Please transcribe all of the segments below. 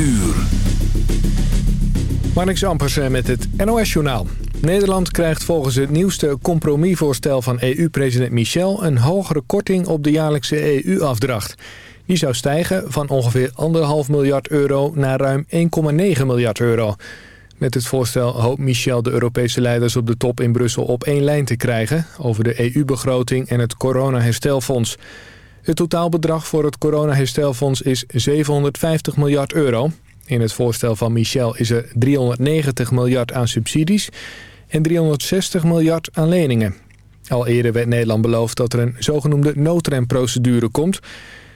uur. Marnix met het NOS-journaal. Nederland krijgt volgens het nieuwste compromisvoorstel van EU-president Michel... een hogere korting op de jaarlijkse EU-afdracht. Die zou stijgen van ongeveer 1,5 miljard euro naar ruim 1,9 miljard euro. Met het voorstel hoopt Michel de Europese leiders op de top in Brussel op één lijn te krijgen... over de EU-begroting en het coronaherstelfonds. Het totaalbedrag voor het coronaherstelfonds is 750 miljard euro. In het voorstel van Michel is er 390 miljard aan subsidies en 360 miljard aan leningen. Al eerder werd Nederland beloofd dat er een zogenoemde noodremprocedure komt...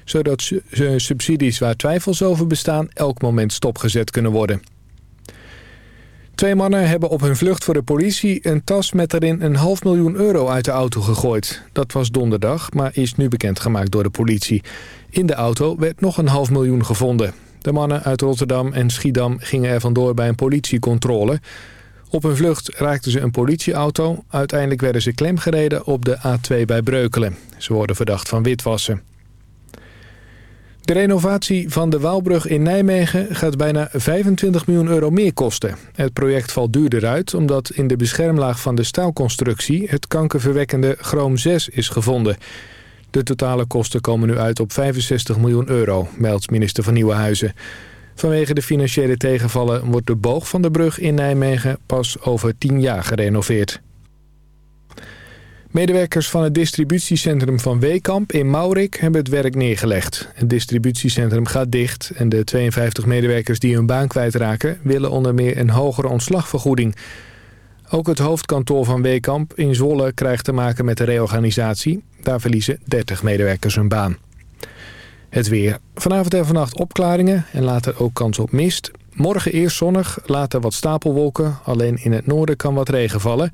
zodat subsidies waar twijfels over bestaan elk moment stopgezet kunnen worden. Twee mannen hebben op hun vlucht voor de politie een tas met erin een half miljoen euro uit de auto gegooid. Dat was donderdag, maar is nu bekendgemaakt door de politie. In de auto werd nog een half miljoen gevonden. De mannen uit Rotterdam en Schiedam gingen er vandoor bij een politiecontrole. Op hun vlucht raakten ze een politieauto. Uiteindelijk werden ze klemgereden op de A2 bij Breukelen. Ze worden verdacht van witwassen. De renovatie van de Waalbrug in Nijmegen gaat bijna 25 miljoen euro meer kosten. Het project valt duurder uit omdat in de beschermlaag van de staalconstructie... het kankerverwekkende chroom 6 is gevonden. De totale kosten komen nu uit op 65 miljoen euro, meldt minister van Nieuwenhuizen. Vanwege de financiële tegenvallen wordt de boog van de brug in Nijmegen pas over 10 jaar gerenoveerd. Medewerkers van het distributiecentrum van Weekamp in Maurik hebben het werk neergelegd. Het distributiecentrum gaat dicht en de 52 medewerkers die hun baan kwijtraken... willen onder meer een hogere ontslagvergoeding. Ook het hoofdkantoor van Weekamp in Zwolle krijgt te maken met de reorganisatie. Daar verliezen 30 medewerkers hun baan. Het weer. Vanavond en vannacht opklaringen en later ook kans op mist. Morgen eerst zonnig, later wat stapelwolken. Alleen in het noorden kan wat regen vallen...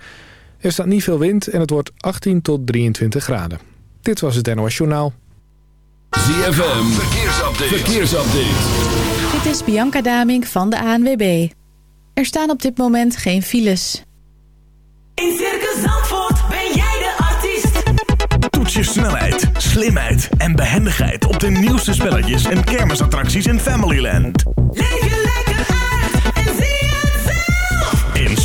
Er staat niet veel wind en het wordt 18 tot 23 graden. Dit was het NOS Journaal. ZFM, verkeersupdate. verkeersupdate. Dit is Bianca Daming van de ANWB. Er staan op dit moment geen files. In Circus Zandvoort ben jij de artiest. Toets je snelheid, slimheid en behendigheid op de nieuwste spelletjes en kermisattracties in Familyland. Leef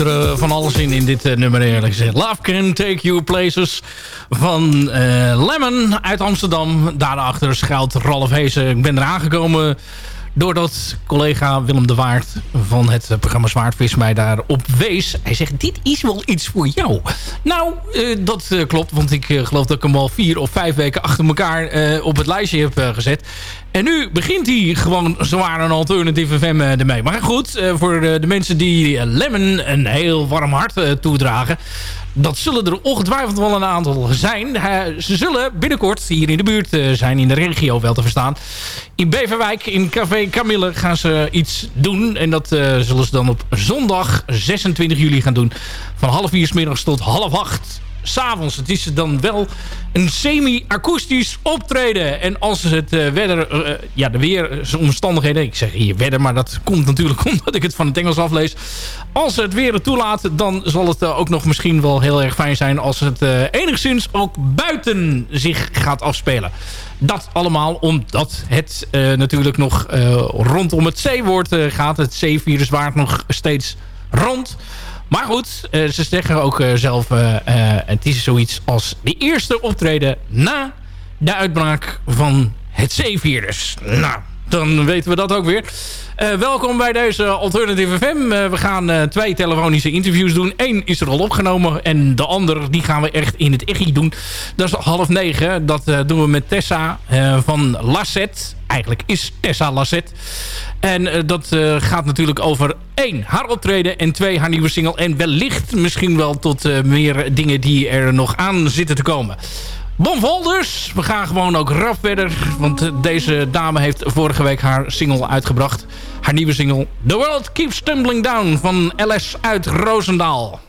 Er van alles in in dit nummer eerlijk gezegd. Love Can Take You Places van Lemon uit Amsterdam. Daarachter schuilt Ralf Heesen. Ik ben er aangekomen doordat collega Willem de Waard van het programma Zwaardvis mij daarop wees. Hij zegt, dit is wel iets voor jou. Nou, dat klopt, want ik geloof dat ik hem al vier of vijf weken achter elkaar op het lijstje heb gezet. En nu begint hij gewoon zwaar een alternatieve FM ermee. Maar goed, voor de mensen die Lemon een heel warm hart toedragen dat zullen er ongetwijfeld wel een aantal zijn. ze zullen binnenkort hier in de buurt uh, zijn, in de regio wel te verstaan. In Beverwijk, in Café Camille, gaan ze iets doen. En dat uh, zullen ze dan op zondag 26 juli gaan doen. Van half vier s middags tot half acht s'avonds. Het is dan wel een semi-akoestisch optreden. En als het uh, wedder, uh, ja, de weersomstandigheden... Ik zeg hier wedder, maar dat komt natuurlijk omdat ik het van het Engels aflees. Als het weer het toelaat, dan zal het ook nog misschien wel heel erg fijn zijn... als het enigszins ook buiten zich gaat afspelen. Dat allemaal omdat het natuurlijk nog rondom het C-woord gaat. Het C-virus waart nog steeds rond... Maar goed, uh, ze zeggen ook uh, zelf... Uh, het is zoiets als de eerste optreden na de uitbraak van het C-virus. Nou, dan weten we dat ook weer. welkom bij deze Alternative FM. we gaan twee telefonische interviews doen. Eén is er al opgenomen en de andere die gaan we echt in het echi doen. Dat is half negen. Dat doen we met Tessa van Lasset. Eigenlijk is Tessa Lasset. En dat gaat natuurlijk over één, haar optreden... en twee, haar nieuwe single. En wellicht misschien wel tot meer dingen die er nog aan zitten te komen. Bon Volders, we gaan gewoon ook rap verder. Want deze dame heeft vorige week haar single uitgebracht. Haar nieuwe single The World Keeps Tumbling Down van LS uit Roosendaal.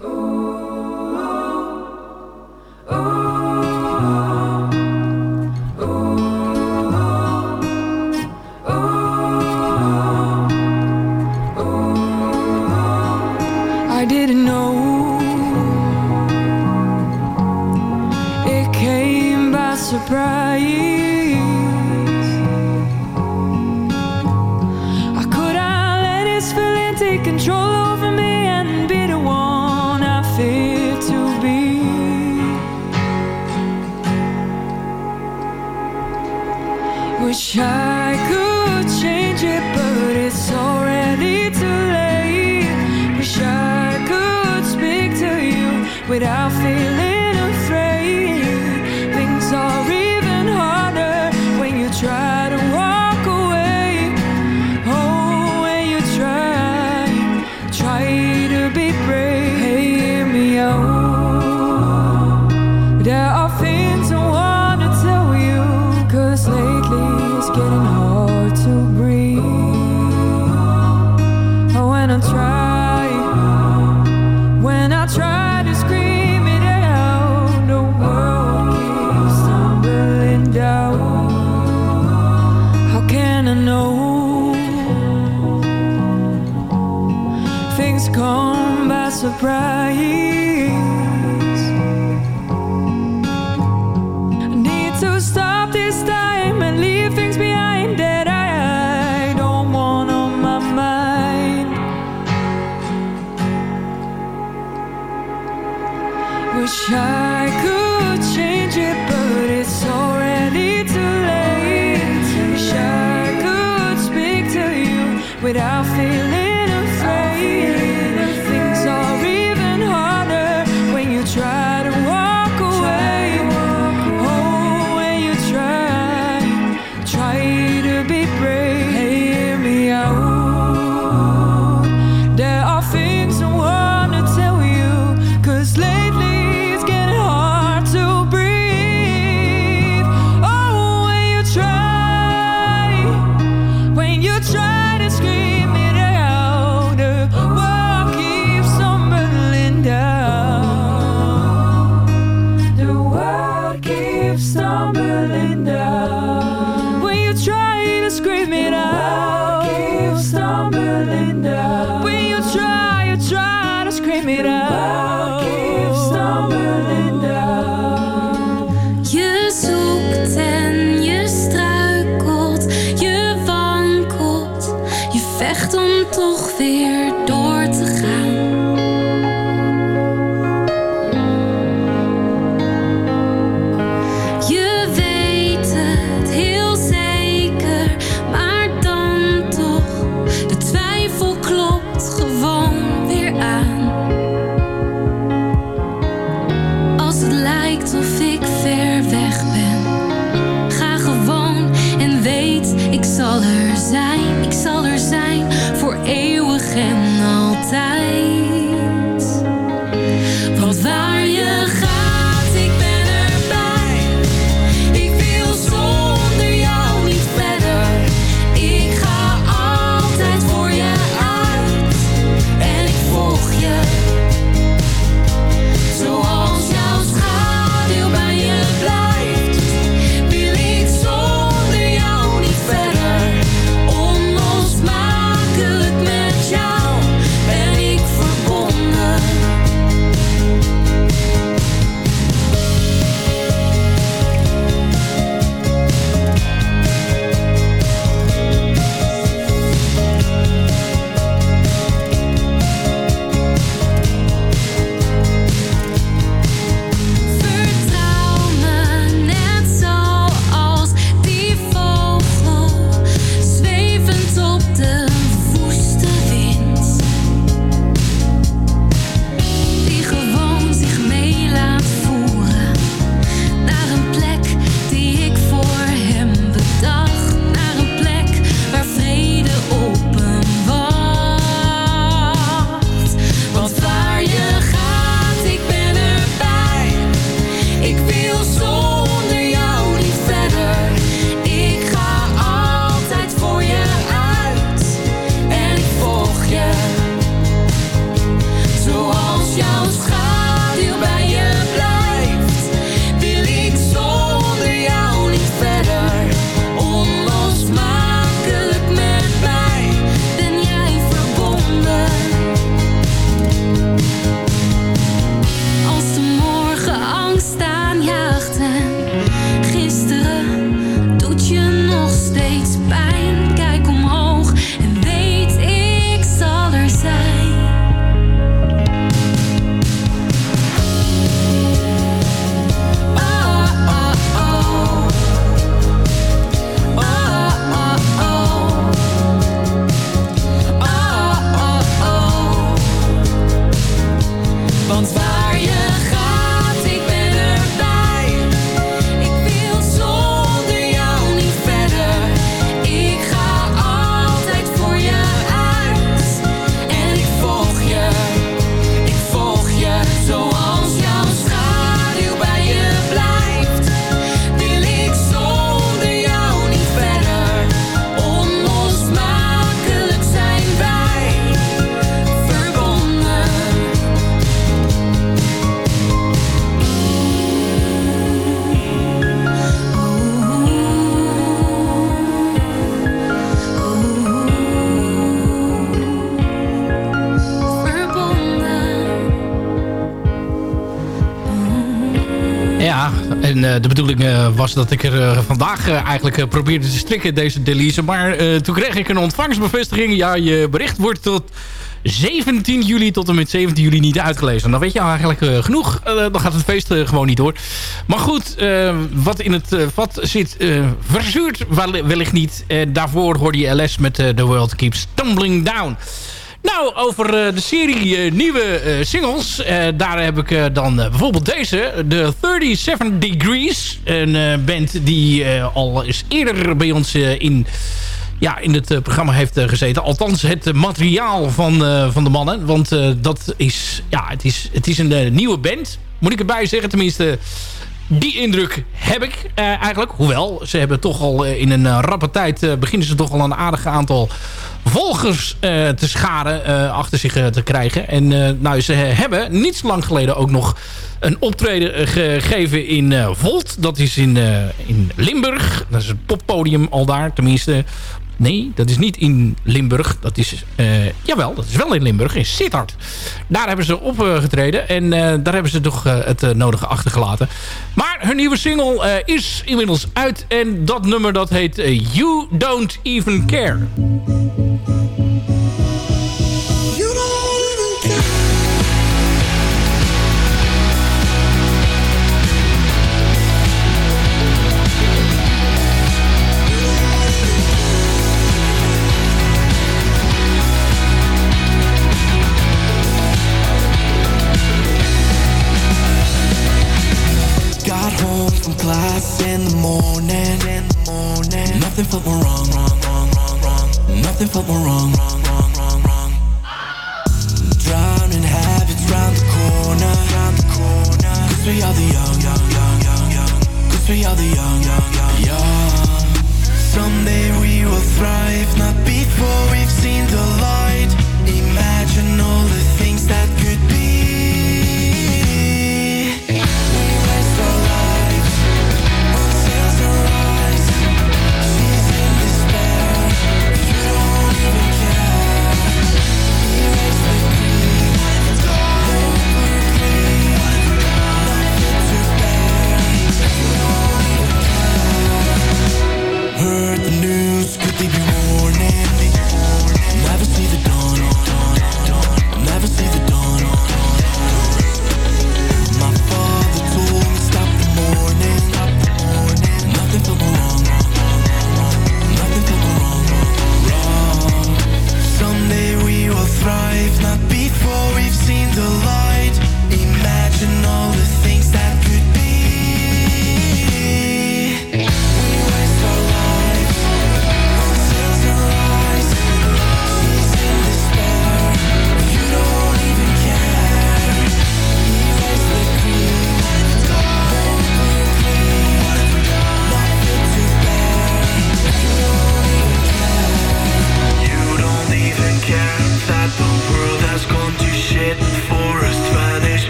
Surprise. I could I let his feeling take control over me and be the one I fear to be? Wish I could change it, but it's already too late. Wish I could speak to you without feeling. En de bedoeling was dat ik er vandaag eigenlijk probeerde te strikken, deze Delise. Maar toen kreeg ik een ontvangstbevestiging. Ja, je bericht wordt tot 17 juli tot en met 17 juli niet uitgelezen. Dan weet je eigenlijk genoeg. Dan gaat het feest gewoon niet door. Maar goed, wat in het vat zit, verzuurt wellicht niet. daarvoor hoorde je LS met The World Keeps Tumbling Down. Nou, over de serie nieuwe singles. daar heb ik dan bijvoorbeeld deze. De 37 Degrees. Een band die al eens eerder bij ons in ja, in het eh, programma heeft eh, gezeten. Althans, het materiaal van, eh, van de mannen. Want dat is, ja, het is, het is een nieuwe band. Moet ik erbij zeggen, tenminste... Die indruk heb ik eigenlijk. Hoewel, ze hebben toch al in een rappe tijd... beginnen ze toch al een aardig aantal volgers te scharen achter zich te krijgen. En nou, ze hebben niet zo lang geleden ook nog een optreden gegeven in Volt. Dat is in, in Limburg. Dat is het poppodium al daar. Tenminste, Nee, dat is niet in Limburg. Dat is, uh, jawel, dat is wel in Limburg, in Sittard. Daar hebben ze opgetreden en uh, daar hebben ze toch uh, het nodige achtergelaten. Maar hun nieuwe single is inmiddels uit en dat nummer dat heet You Don't Even Care.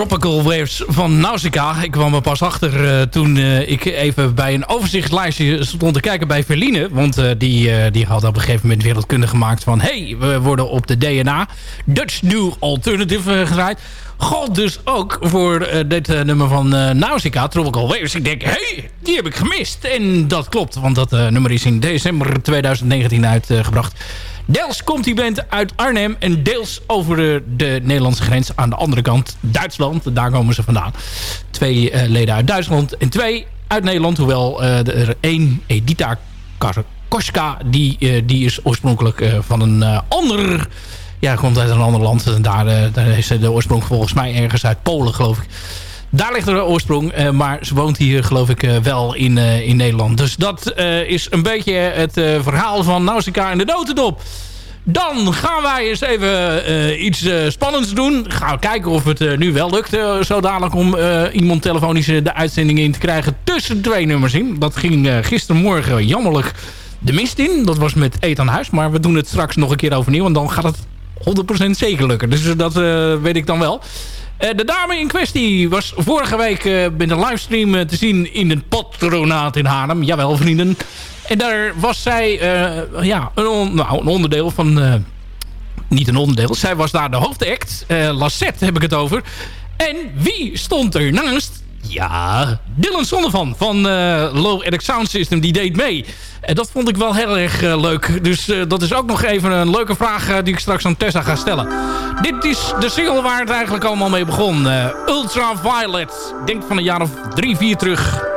Tropical Waves van Nausicaa. Ik kwam er pas achter eh, toen eh, ik even bij een overzichtslijstje stond te kijken bij Verline. Want eh, die, die had op een gegeven moment wereldkunde gemaakt van... hey, we worden op de DNA Dutch New Alternative gedraaid. God dus ook voor dit nummer van uh, Nausicaa, Tropical Waves. Ik denk, hey, die heb ik gemist. En dat klopt, want dat nummer is in december 2019 uitgebracht. Deels komt die band uit Arnhem en deels over de, de, Nederlandse grens aan de andere kant, Duitsland. Daar komen ze vandaan. Twee leden uit Duitsland en twee uit Nederland. Hoewel er één, Edita Koska, die, die is oorspronkelijk van een ander ja, komt uit een ander land. Daar, daar is de oorsprong volgens mij ergens uit Polen, geloof ik. Daar ligt de oorsprong, uh, maar ze woont hier geloof ik uh, wel in, uh, in Nederland. Dus dat is een beetje het verhaal van Nausicaa en de notendop. Dan gaan wij eens even iets spannends doen. Gaan we kijken of het nu wel lukt. zo dadelijk om iemand telefonisch de uitzending in te krijgen tussen twee nummers in. Dat ging gistermorgen jammerlijk de mist in. Dat was met Ethan Huis. Maar we doen het straks nog een keer overnieuw. En dan gaat het 100% zeker lukken. Dus dat weet ik dan wel. Uh, de dame in kwestie was vorige week uh, met een livestream te zien in het patronaat in Haarlem. Jawel, vrienden. En daar was zij ja, een, nou, een, onderdeel van... niet een onderdeel. Zij was daar de hoofdact. Lassette heb ik het over. En wie stond er naast? Ja, Dylan Sonnevan van uh, Low Edit Sound System, die deed mee. En dat vond ik wel heel erg uh, leuk. Dus dat is ook nog even een leuke vraag die ik straks aan Tessa ga stellen. Dit is de single waar het eigenlijk allemaal mee begon. Ultraviolet. Denk van een jaar of drie, vier terug.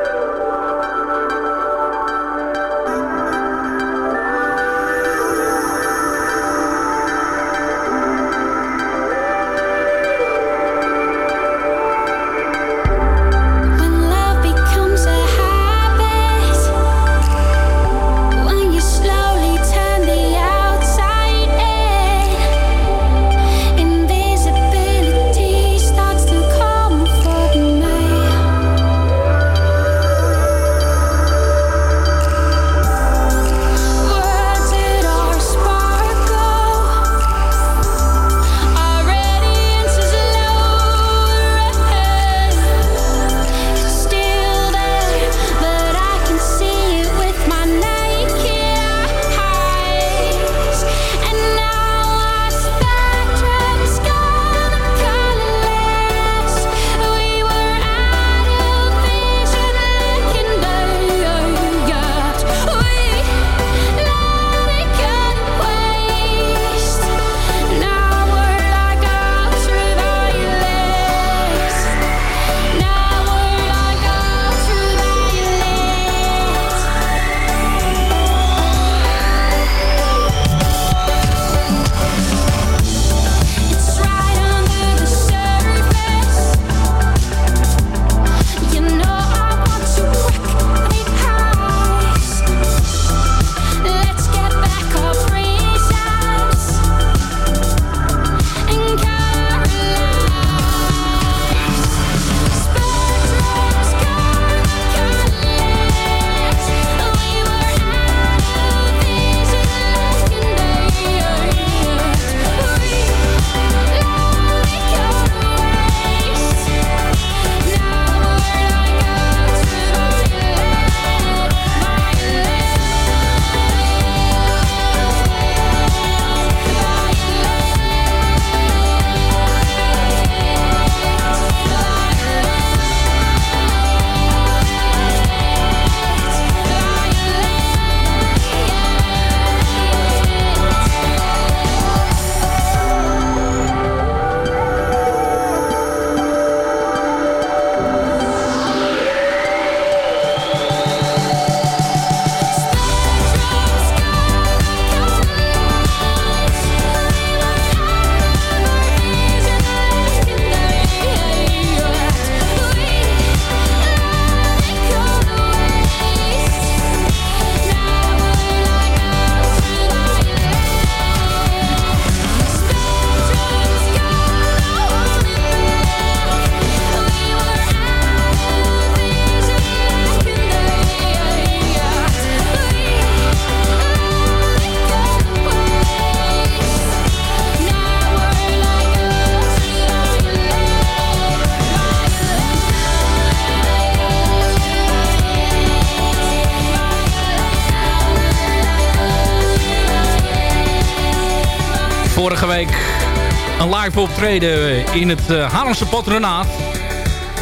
Optreden in het uh, Haarlemse patronaat.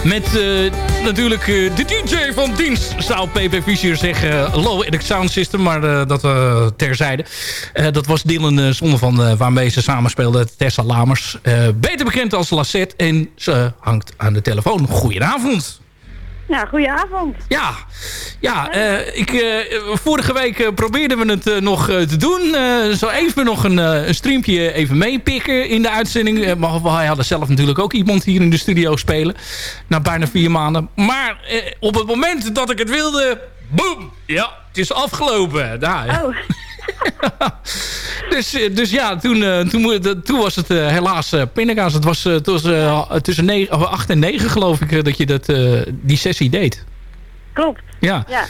Met uh, natuurlijk de DJ van dienst, zou PP Fischer zeggen. Low Edit Sound System, maar uh, dat terzijde. dat was Dylan zonder van waarmee ze samenspeelden. Tessa Lamers. beter bekend als Lassette. En ze hangt aan de telefoon. Goedenavond. Ja, goedenavond. Ja, ja uh, ik, uh, vorige week uh, probeerden we het nog te doen. zo even nog een, een streampje even meepikken in de uitzending. maar wij hadden zelf natuurlijk ook iemand hier in de studio spelen. Na bijna vier maanden. Maar op het moment dat ik het wilde... Boom! Ja, het is afgelopen. Daar, oh. dus, dus ja, toen, toen, toen was het helaas uh, pindakaas. Het was, het was tussen 9, 8 en 9 geloof ik dat je dat, die sessie deed. Klopt. Ja. ja.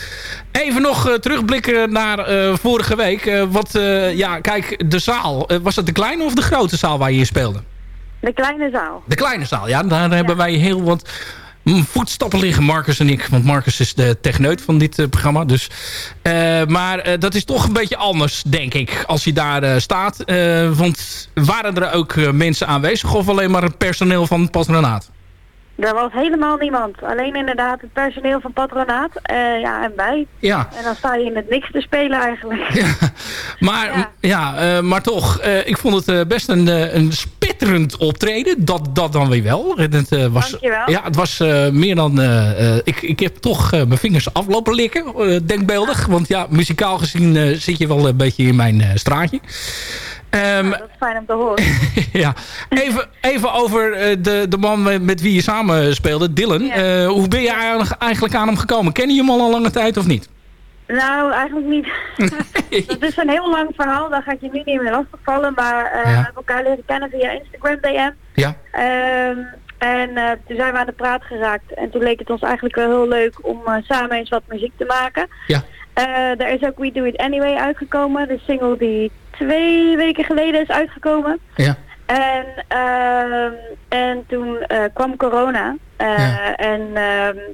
Even nog terugblikken naar vorige week. wat, ja, kijk, de zaal. was het de kleine of de grote zaal waar je in speelde? De kleine zaal. De kleine zaal, ja. Daar ja. hebben wij heel wat voetstappen liggen, Marcus en ik. Want Marcus is de techneut van dit uh, programma. Dus, uh, maar uh, dat is toch een beetje anders, denk ik, als je daar staat. want waren er ook mensen aanwezig of alleen maar het personeel van patronaat? Er was helemaal niemand. Alleen inderdaad het personeel van patronaat. ja, en wij. Ja. En dan sta je in het niks te spelen eigenlijk. Ja. Maar, ja. ja maar toch, ik vond het best een, een spitterend optreden. Dat, dat dan weer wel. Het, was, Dankjewel. Ja, het was meer dan... Ik, ik heb toch mijn vingers aflopen likken, denkbeeldig. Want ja, muzikaal gezien zit je wel een beetje in mijn straatje. Um, dat is fijn om te horen. ja. even, even over de, de man met, wie je samen speelde, Dylan. Ja. hoe ben je eigenlijk aan hem gekomen? Ken je hem al een lange tijd of niet? Nou, eigenlijk niet. dat is een heel lang verhaal, daar ga ik je nu niet meer lastigvallen. Maar uh, ja. we hebben elkaar leren kennen via Instagram DM. Ja. Um, en uh, toen zijn we aan de praat geraakt. En toen leek het ons eigenlijk wel heel leuk om samen eens wat muziek te maken. Ja. Er is ook We Do It Anyway uitgekomen. De single die twee weken geleden is uitgekomen. Ja. En, uh, en toen uh, kwam corona. Uh, ja. En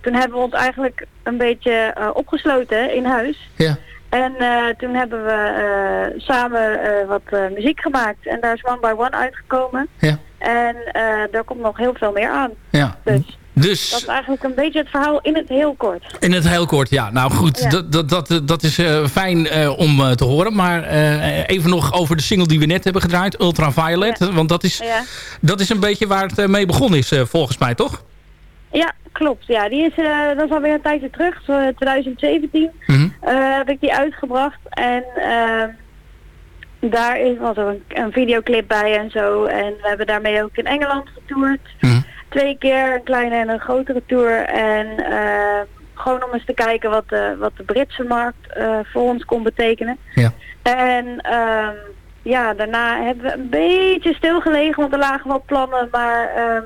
toen hebben we ons eigenlijk een beetje opgesloten in huis. Ja. En toen hebben we samen wat muziek gemaakt. En daar is One by One uitgekomen. Ja. En daar komt nog heel veel meer aan. Ja. Dus... Dus, dat is eigenlijk een beetje het verhaal in het heel kort. In het heel kort, ja. Nou goed, ja. dat, dat, dat, is uh, fijn uh, om uh, te horen. Maar even nog over de single die we net hebben gedraaid, Ultraviolet. Ja. Want dat is, ja. dat is een beetje waar het mee begonnen is, volgens mij, toch? Ja, klopt. Ja, die is, dat is alweer een tijdje terug. 2017 mm -hmm. heb ik die uitgebracht. En ehm, daar is, was er een, een, videoclip bij en zo. En we hebben daarmee ook in Engeland getoerd. Mm -hmm twee keer een kleine en een grotere tour. En uh, gewoon om eens te kijken wat de, wat de Britse markt uh, voor ons kon betekenen. Ja. En um, ja, daarna hebben we een beetje stilgelegen, want er lagen wel plannen. Maar uh,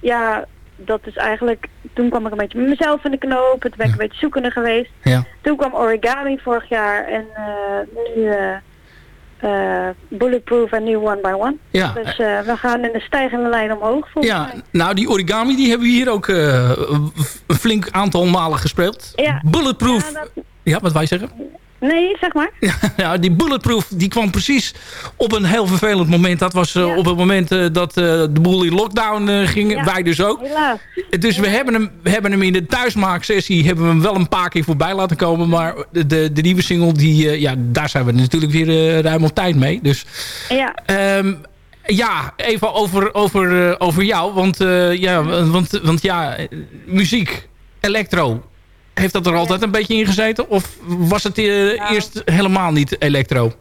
ja, dat is eigenlijk... Toen kwam ik een beetje met mezelf in de knoop. Toen ben ik een beetje zoekende geweest. Ja. Toen kwam Origami vorig jaar. En nu... Uh, bulletproof en nu one by one. Ja. Dus uh, we gaan in de stijgende lijn omhoog. Ja, mij. nou die origami die hebben we hier ook uh, een flink aantal malen gespeeld. Ja. Bulletproof. Ja, dat... ja, wat wij zeggen? Nee, zeg maar. Ja, die bulletproof die kwam precies op een heel vervelend moment. Dat was ja. op het moment uh, dat uh, de boel in lockdown ging. Ja, Wij dus ook. Helaas. Dus we, hebben hem, we hebben hem in de thuismaaksessie hebben we hem wel een paar keer voorbij laten komen. Maar de, de, de nieuwe single, die, ja, daar zijn we natuurlijk weer ruim op tijd mee. Dus, ja. Um, ja, even over, over, over jou. Want, ja, want, want ja, muziek, electro, heeft dat er altijd een beetje in gezeten? Of was het uh, nou, eerst helemaal niet elektro?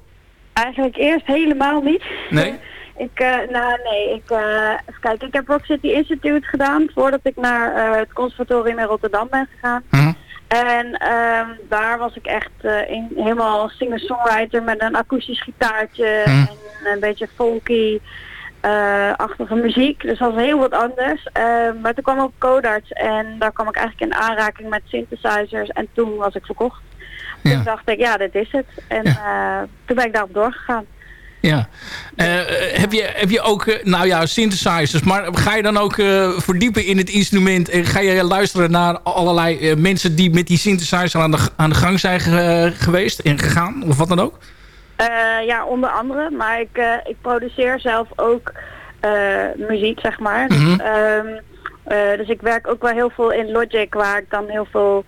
Eigenlijk eerst helemaal niet. Nee? ik, uh, nou nee, ik, uh, kijk, ik heb Rock City Institute gedaan voordat ik naar het conservatorium in Rotterdam ben gegaan. -huh. En um, daar was ik echt in, helemaal singer-songwriter met een akoestisch gitaartje -huh. en een beetje folky. Achtige muziek. Dus dat was heel wat anders. Uh, maar toen kwam ook Codarts en daar kwam ik eigenlijk in aanraking met synthesizers en toen was ik verkocht. Ja. Toen dacht ik, ja, dit is het. En ja. uh, toen ben ik daarop doorgegaan. Ja. heb, je, heb je ook, nou ja, synthesizers, maar ga je dan ook verdiepen in het instrument en ga je luisteren naar allerlei mensen die met die synthesizer aan de, aan de gang zijn ge geweest en gegaan, of wat dan ook? Eh, ja, onder andere. Maar ik, eh, ik produceer zelf ook eh, muziek, zeg maar. Mhm. Ehm, eh, dus ik werk ook wel heel veel in Logic, waar ik dan heel veel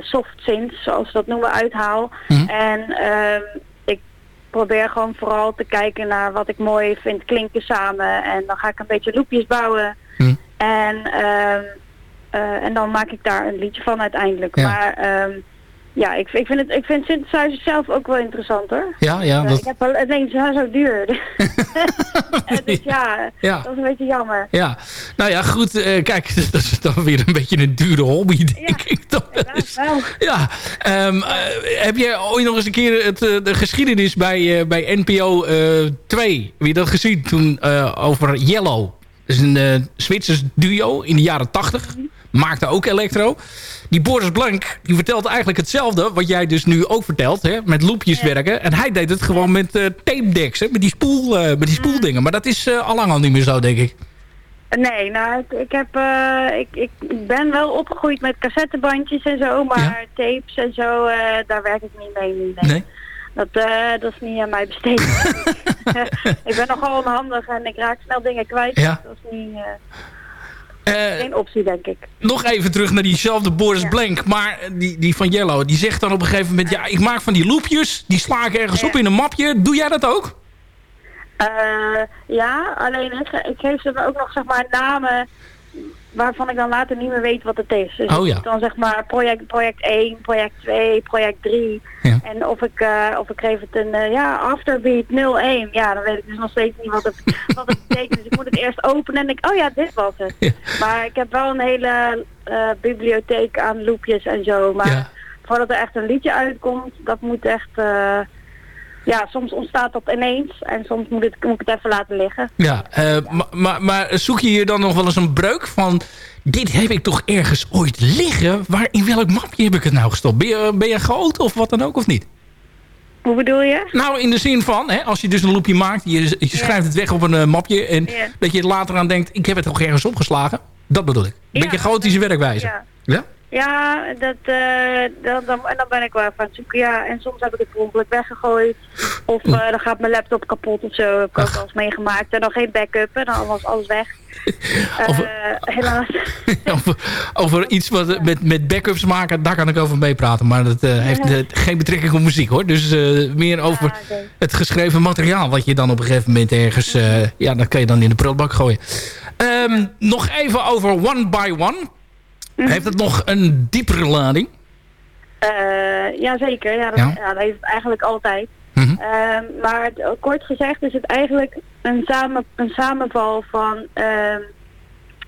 soft synths, zoals we dat noemen, uithaal. Mhm. En ehm, ik probeer gewoon vooral te kijken naar wat ik mooi vind klinken samen. En dan ga ik een beetje loopjes bouwen. Mhm. En, ehm, eh, en dan maak ik daar een liedje van uiteindelijk. Ja. Maar ja, ik, ik, vind het, ik vind synthesizers zelf ook wel interessant hoor. Ja, ja. Eh, Dat, Ik heb wel, alleen ze zijn zo duur. Eh, dus ja, Ja. dat is een beetje jammer. ja. Nou ja, goed. eh, kijk, dat is dan weer een beetje een dure hobby, denk ik. toch. Wel. Ja, ehm, eh, heb je ooit nog eens een keer het, de geschiedenis bij, bij NPO eh 2, heb je dat gezien toen over Yellow? Dat is een Zwitsers duo in de jaren 80. Maakte ook elektro. Die Boris Blank, die vertelt eigenlijk hetzelfde... wat jij dus nu ook vertelt, hè, met loopjes werken. En hij deed het gewoon met eh tape decks, hè, met die, spoel, eh, met die spoeldingen. Maar dat is eh, allang al niet meer zo, denk ik. Nee, nou, ik, ik heb, ik, ik ben wel opgegroeid met cassettebandjes en zo, maar tapes en zo, daar werk ik niet mee nu. Nee. Nee? Dat, dat is niet aan mij besteed. ik ben nogal onhandig en ik raak snel dingen kwijt. Ja. Dat is niet, geen optie, denk ik. nog even terug naar diezelfde Boris Blank. Maar die, die van Yellow, die zegt dan op een gegeven moment... ja, ik maak van die loopjes, die sla ik ergens op in een mapje. Doe jij dat ook? Eh, ja, alleen ik, ik geef ze ook nog zeg maar namen waarvan ik dan later niet meer weet wat het is. Dus Oh ja. dan zeg maar project, project 1, project 2, project 3. Ja. En of ik, eh, of ik geef het een eh, ja, afterbeat 01. Ja, dan weet ik dus nog steeds niet wat het, wat het betekent. Dus ik moet het eerst openen en denk oh ja, dit was het. Ja. Maar ik heb wel een hele eh, bibliotheek aan loopjes en zo. Maar voordat er echt een liedje uitkomt, dat moet echt... eh, ja, soms ontstaat dat ineens en soms moet, het, moet ik het even laten liggen. Ja, eh, ma- maar, maar zoek je hier dan nog wel eens een breuk van... dit heb ik toch ergens ooit liggen? Waar, in welk mapje heb ik het nou gestopt? Ben je, ben je groot of wat dan ook of niet? Hoe bedoel je? Nou, in de zin van, hè, als je dus een loopje maakt... je, je schrijft het weg op een eh, mapje... en Ja. dat je er later aan denkt... ik heb het toch ergens opgeslagen? Dat bedoel ik. Een beetje chaotische werkwijze. Ja. Ja? Dat, eh, dat, dan, en dan ben ik wel even aan het zoeken. Ja, en soms heb ik het per ongeluk weggegooid. Of eh, dan gaat mijn laptop kapot of zo. Heb ik ook wel eens meegemaakt. En dan geen backup en dan was alles weg. Eh, helaas. over, over iets wat met, met backups maken, daar kan ik over meepraten. Maar dat heeft geen betrekking op muziek hoor. Dus meer over het geschreven materiaal. Wat je dan op een gegeven moment ergens... ja, dat kan je dan in de prullenbak gooien. Ehm, nog even over One by One. Heeft het nog een diepere lading? Eh, ja, zeker. Ja, dat, Ja. ja. dat heeft het eigenlijk altijd. Mhm. Ehm, maar kort gezegd is het eigenlijk een, samen, een samenval van ehm,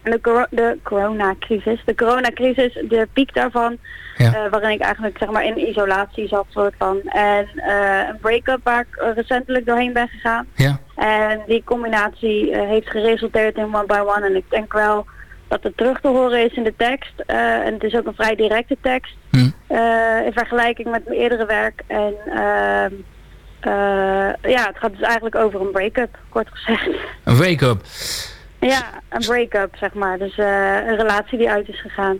de, coro- de coronacrisis. De coronacrisis, de piek daarvan, Ja. eh, waarin ik eigenlijk zeg maar in isolatie zat soort van. En eh, een break-up waar ik recentelijk doorheen ben gegaan. Ja. En die combinatie heeft geresulteerd in One by One. En ik denk wel dat het terug te horen is in de tekst. Eh, en het is ook een vrij directe tekst. Hm. eh, in vergelijking met mijn eerdere werk. En ehm, eh, ja, het gaat dus eigenlijk over een break-up, kort gezegd. Een wake-up. ja, een break-up, zeg maar. Dus een relatie die uit is gegaan.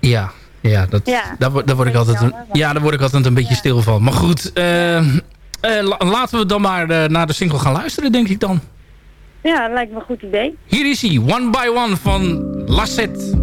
Ja, ja, dat, Ja, daar, daar word ik altijd een, ja, daar word ik altijd een beetje stil van. Maar goed, la- laten we dan maar eh, naar de single gaan luisteren, denk ik dan. Ja, lijkt me een goed idee. Hier is hij, One by One van Lasset.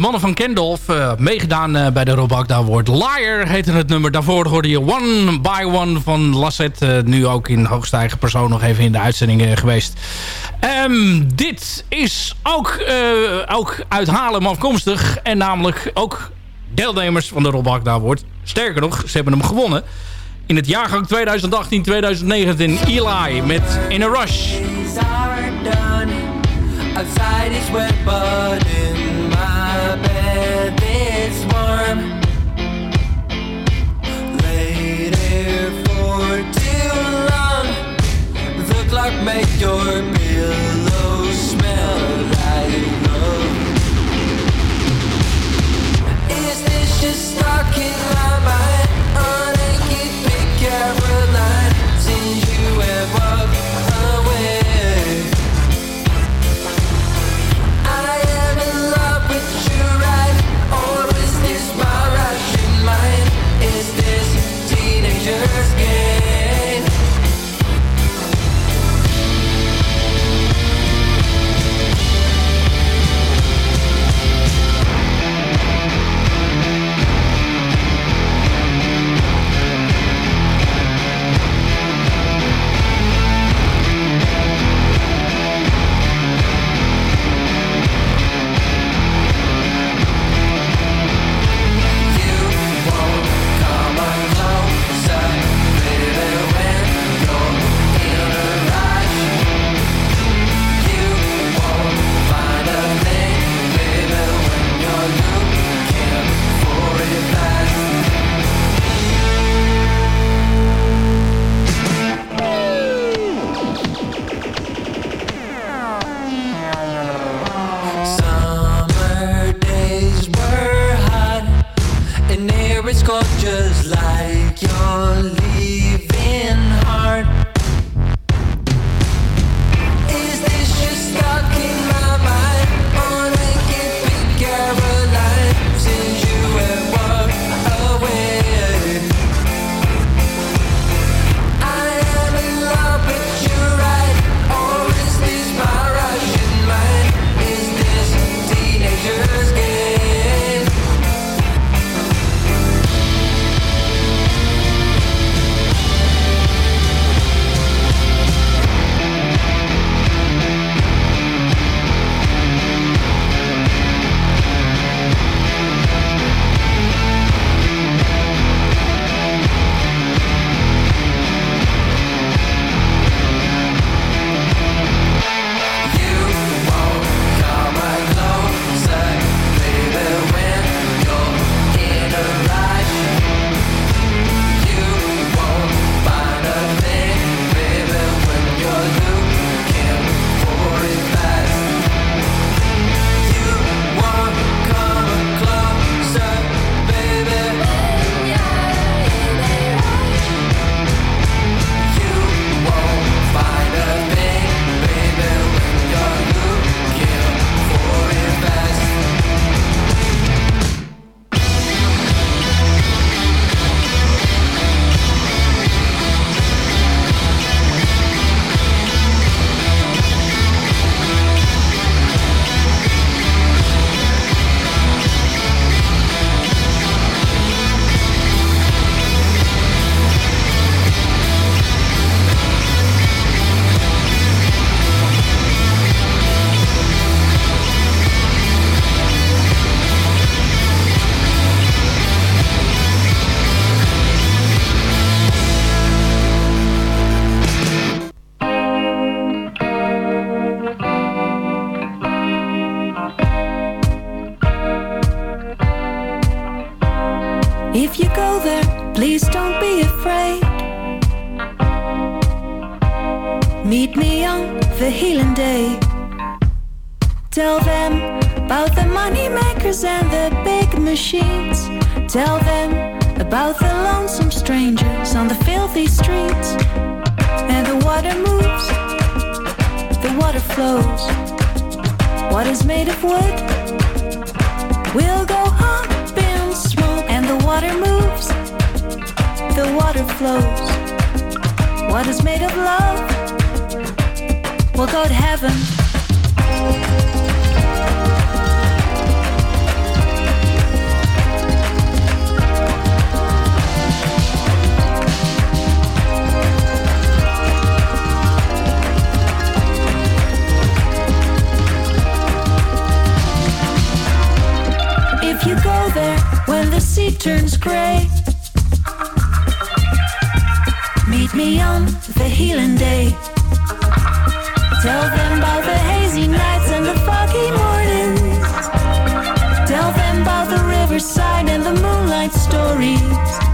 De mannen van Kendolf. eh, meegedaan eh, bij de Rob Agda Award. Liar heette het nummer. Daarvoor hoorde je One by One van Lasset. eh, nu ook in hoogste eigen persoon nog even in de uitzending geweest. Ehm, dit is ook, ook uit Haarlem afkomstig. En namelijk ook deelnemers van de Rob Agda Award. Sterker nog, ze hebben hem gewonnen. In het jaargang 2018-2019 Eli met In a Rush. Outside is wet, The clock made your pillow smell like love. Is this just stuck in my mind? Keep Caroline What is made of wood will go up in smoke. And the water moves, the water flows. What is made of love will go to heaven. Sea turns gray, meet me on the healing day. Tell them about the hazy nights and the foggy mornings. Tell them about the riverside and the moonlight stories.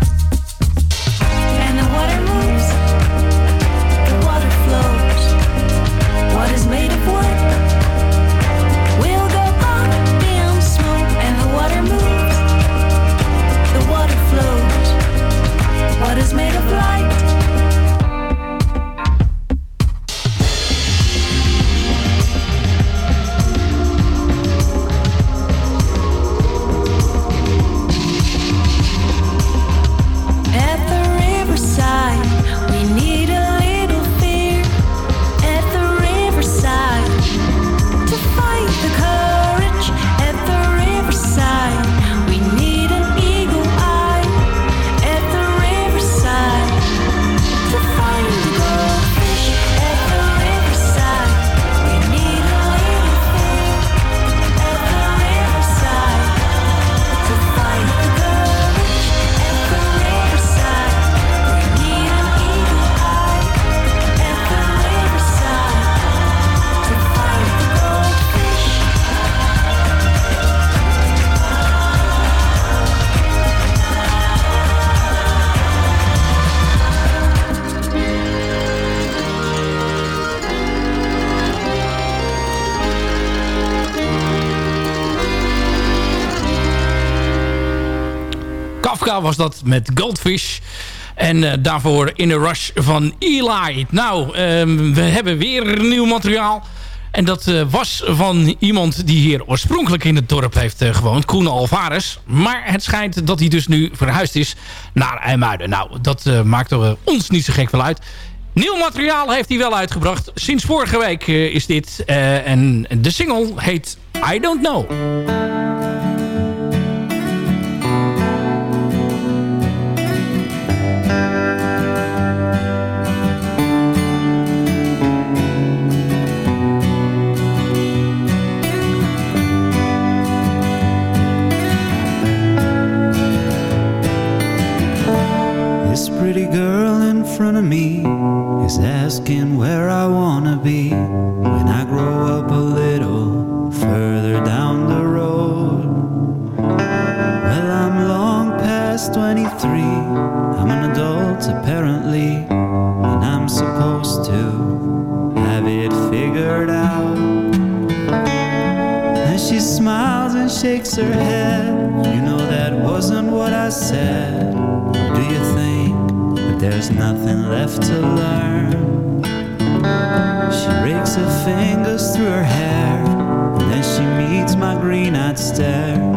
Was dat met Goldfish. En eh, daarvoor In a Rush van Eli. Nou, ehm, we hebben weer nieuw materiaal. En dat eh, was van iemand die hier oorspronkelijk in het dorp heeft eh, gewoond. Koen Alvarez. Maar het schijnt dat hij dus nu verhuisd is naar IJmuiden. Nou, dat maakt ons niet zo gek veel uit. Nieuw materiaal heeft hij wel uitgebracht. Sinds vorige week is dit. en de single heet I Don't Know. Me is asking where I wanna be when I grow up a little further down the road. Well, I'm long past 23. I'm an adult apparently, and I'm supposed to have it figured out. And she smiles and shakes her head. There's nothing left to learn? She rakes her fingers through her hair, and then she meets my green-eyed stare.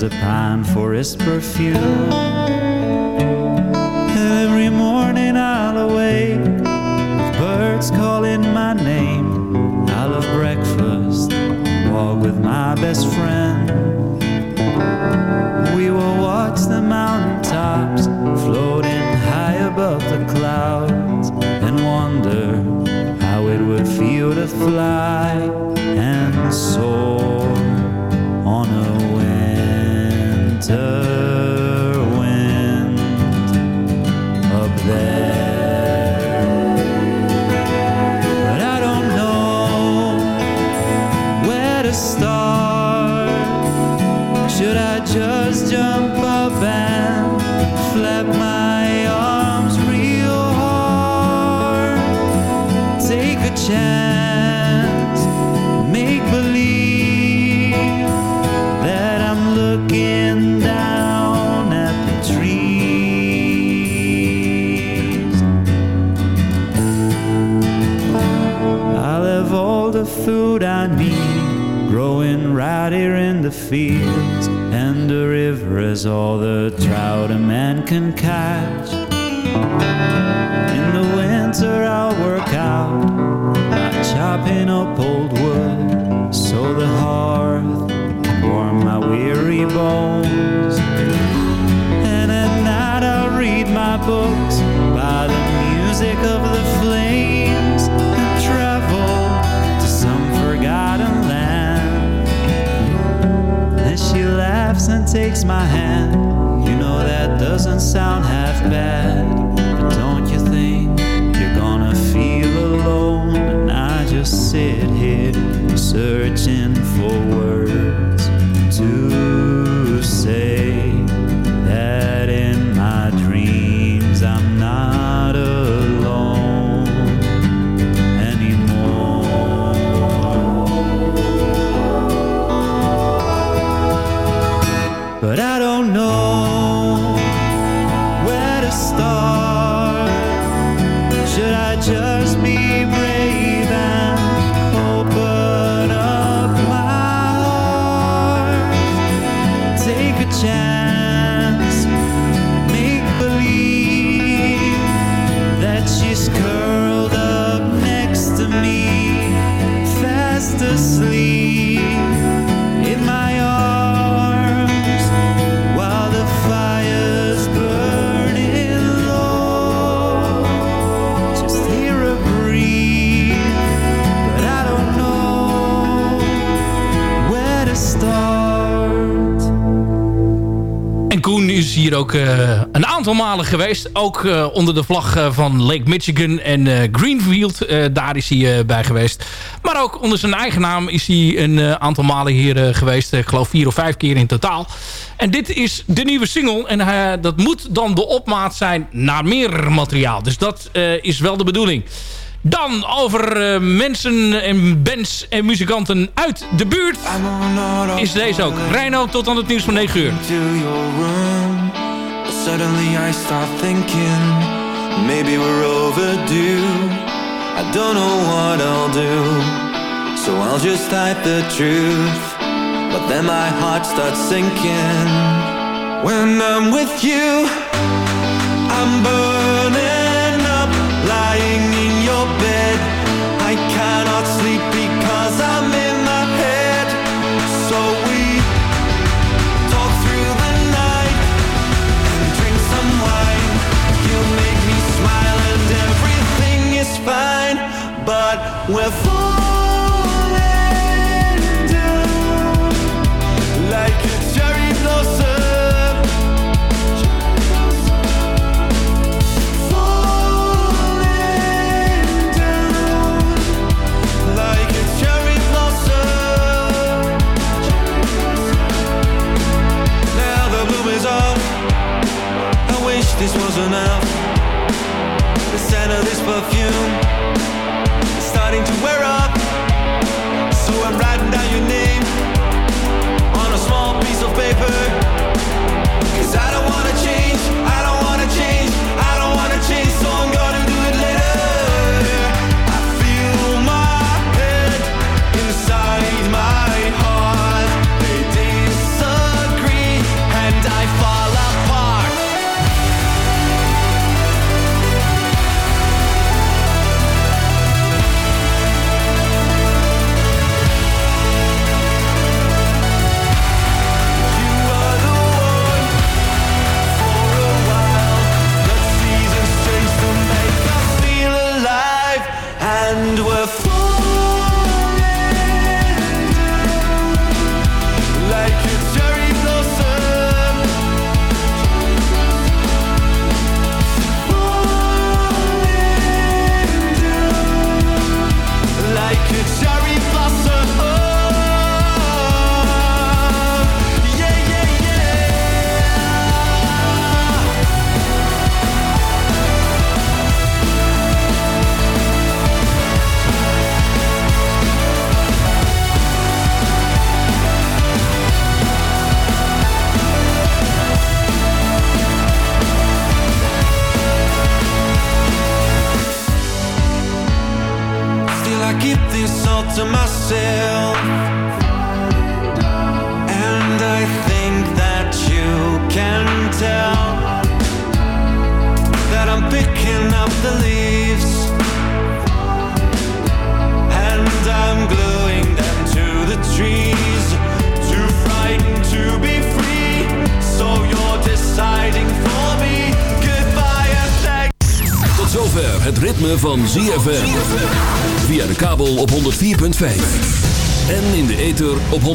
Wears a pine forest perfume. Growing right in the fields, and the river has all the trout a man can catch. In the winter, I'll work out by chopping up old wood so the hearth can warm my weary bones. And at night, I'll read my books takes my hand. You know that doesn't sound half bad. But don't you think you're gonna feel alone? And I just sit here searching for words to hier ook eh, een aantal malen geweest. Ook eh, onder de vlag eh, van Lake Michigan en Greenfield. Daar is hij bij geweest. Maar ook onder zijn eigen naam is hij een aantal malen hier geweest. ik geloof vier of vijf keer in totaal. En dit is de nieuwe single. En dat moet dan de opmaat zijn naar meer materiaal. Dus dat is wel de bedoeling. Dan over eh, mensen en bands en muzikanten uit de buurt is deze ook. Reino tot aan het nieuws van 9 uur. suddenly I start thinking maybe we're overdue. I don't know what I'll do, so I'll just type the truth. But then my heart starts sinking. When I'm with you, I'm burning we're falling down like a cherry blossom. Falling down like a cherry blossom. Now the bloom is off. I wish this was enough. The scent of this perfume